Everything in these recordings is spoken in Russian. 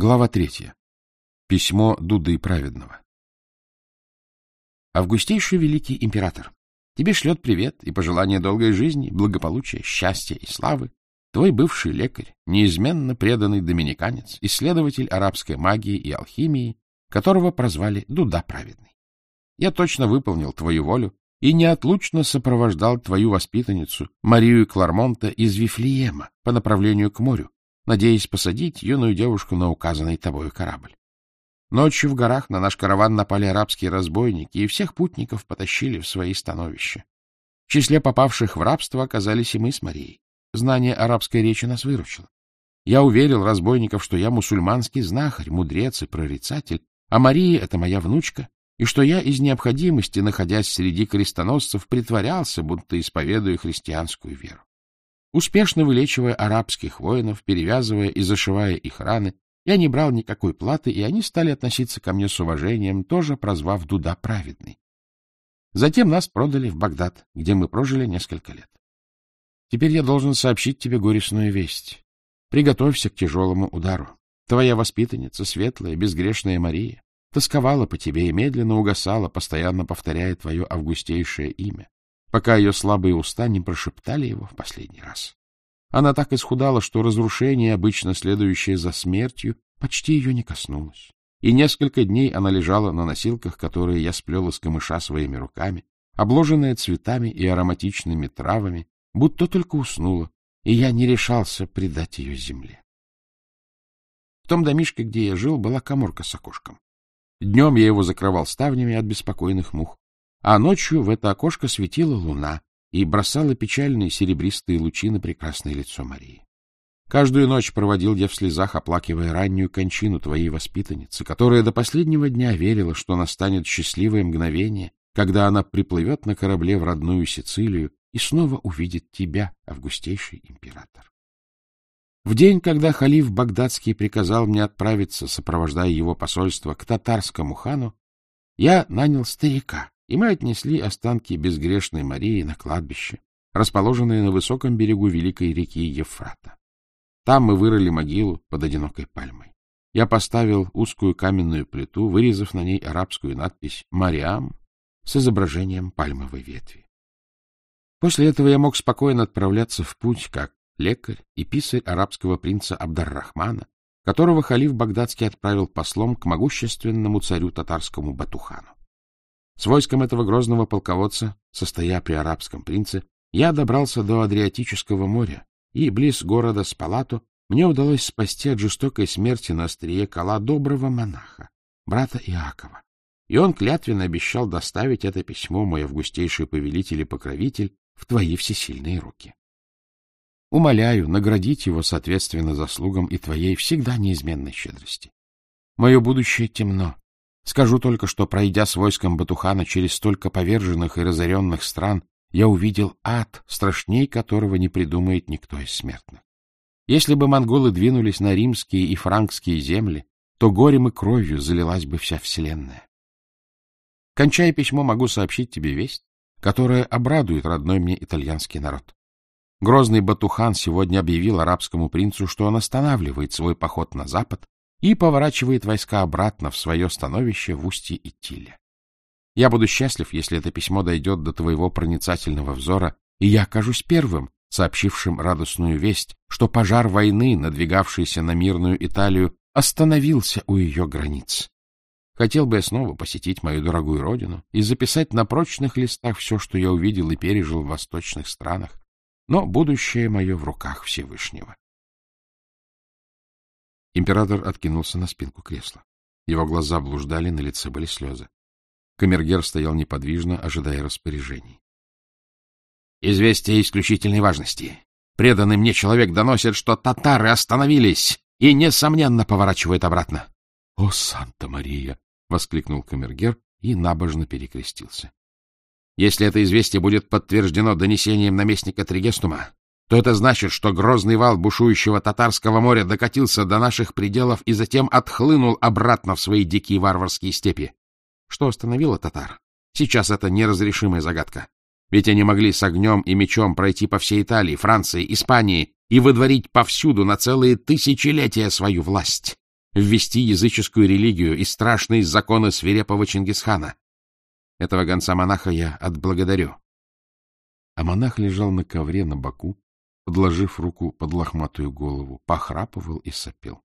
Глава третья. Письмо Дуды Праведного. Августейший великий император, тебе шлет привет и пожелание долгой жизни, благополучия, счастья и славы твой бывший лекарь, неизменно преданный доминиканец, исследователь арабской магии и алхимии, которого прозвали Дуда Праведный. Я точно выполнил твою волю и неотлучно сопровождал твою воспитанницу, Марию Клармонта из Вифлеема, по направлению к морю, надеясь посадить юную девушку на указанный тобою корабль. Ночью в горах на наш караван напали арабские разбойники, и всех путников потащили в свои становища. В числе попавших в рабство оказались и мы с Марией. Знание арабской речи нас выручило. Я уверил разбойников, что я мусульманский знахарь, мудрец и прорицатель, а Мария — это моя внучка, и что я из необходимости, находясь среди крестоносцев, притворялся, будто исповедую христианскую веру. Успешно вылечивая арабских воинов, перевязывая и зашивая их раны, я не брал никакой платы, и они стали относиться ко мне с уважением, тоже прозвав Дуда праведный. Затем нас продали в Багдад, где мы прожили несколько лет. Теперь я должен сообщить тебе горестную весть. Приготовься к тяжелому удару. Твоя воспитанница, светлая, безгрешная Мария, тосковала по тебе и медленно угасала, постоянно повторяя твое августейшее имя пока ее слабые уста не прошептали его в последний раз. Она так исхудала, что разрушение, обычно следующее за смертью, почти ее не коснулось. И несколько дней она лежала на носилках, которые я сплел из камыша своими руками, обложенная цветами и ароматичными травами, будто только уснула, и я не решался предать ее земле. В том домишке, где я жил, была коморка с окошком. Днем я его закрывал ставнями от беспокойных мух, а ночью в это окошко светила луна и бросала печальные серебристые лучи на прекрасное лицо Марии. Каждую ночь проводил я в слезах, оплакивая раннюю кончину твоей воспитанницы, которая до последнего дня верила, что настанет счастливое мгновение, когда она приплывет на корабле в родную Сицилию и снова увидит тебя, августейший император. В день, когда халиф Багдадский приказал мне отправиться, сопровождая его посольство к татарскому хану, я нанял старика, и мы отнесли останки безгрешной Марии на кладбище, расположенное на высоком берегу великой реки Ефрата. Там мы вырыли могилу под одинокой пальмой. Я поставил узкую каменную плиту, вырезав на ней арабскую надпись «Мариам» с изображением пальмовой ветви. После этого я мог спокойно отправляться в путь как лекарь и писарь арабского принца Абдар-Рахмана, которого халиф Багдадский отправил послом к могущественному царю татарскому Батухану. С войском этого грозного полководца, состоя при арабском принце, я добрался до Адриатического моря, и близ города Спалату мне удалось спасти от жестокой смерти на острие кола доброго монаха, брата Иакова. И он клятвенно обещал доставить это письмо, мой августейший повелитель и покровитель, в твои всесильные руки. Умоляю наградить его соответственно заслугам и твоей всегда неизменной щедрости. Мое будущее темно, Скажу только, что, пройдя с войском Батухана через столько поверженных и разоренных стран, я увидел ад, страшней которого не придумает никто из смертных. Если бы монголы двинулись на римские и франкские земли, то горем и кровью залилась бы вся вселенная. Кончая письмо, могу сообщить тебе весть, которая обрадует родной мне итальянский народ. Грозный Батухан сегодня объявил арабскому принцу, что он останавливает свой поход на запад и поворачивает войска обратно в свое становище в устье Итиле. Я буду счастлив, если это письмо дойдет до твоего проницательного взора, и я окажусь первым, сообщившим радостную весть, что пожар войны, надвигавшийся на мирную Италию, остановился у ее границ. Хотел бы я снова посетить мою дорогую родину и записать на прочных листах все, что я увидел и пережил в восточных странах, но будущее мое в руках Всевышнего. Император откинулся на спинку кресла. Его глаза блуждали, на лице были слезы. Камергер стоял неподвижно, ожидая распоряжений. — Известие исключительной важности. Преданный мне человек доносит, что татары остановились и, несомненно, поворачивают обратно. — О, Санта-Мария! — воскликнул Камергер и набожно перекрестился. — Если это известие будет подтверждено донесением наместника Тригестума, то это значит, что грозный вал бушующего татарского моря докатился до наших пределов и затем отхлынул обратно в свои дикие варварские степи. Что остановило татар? Сейчас это неразрешимая загадка. Ведь они могли с огнем и мечом пройти по всей Италии, Франции, Испании и выдворить повсюду на целые тысячелетия свою власть. ввести языческую религию и страшные законы свирепого Чингисхана. Этого гонца-монаха я отблагодарю. А монах лежал на ковре на боку, подложив руку под лохматую голову, похрапывал и сопел.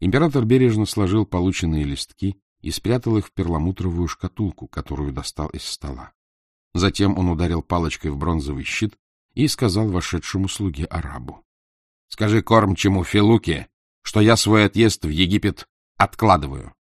Император бережно сложил полученные листки и спрятал их в перламутровую шкатулку, которую достал из стола. Затем он ударил палочкой в бронзовый щит и сказал вошедшему слуге арабу. — Скажи кормчему Филуке, что я свой отъезд в Египет откладываю.